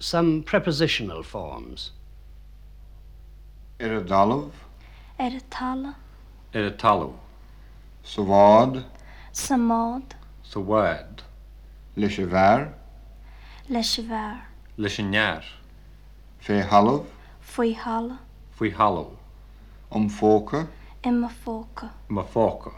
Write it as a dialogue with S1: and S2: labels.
S1: some prepositional forms.
S2: Iridolov,
S3: Eritala,
S4: Iritalu,
S2: Savad,
S3: Samad,
S4: Sawad,
S2: Lishivar,
S3: Leshvar,
S4: Lishinyar,
S2: Fehalov,
S3: Fuihala,
S4: Fuihalo.
S2: Umfoka,
S3: Imafoka,
S4: Mafoka,